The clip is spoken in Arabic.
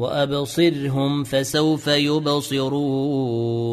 وأبصرهم فسوف يبصرون.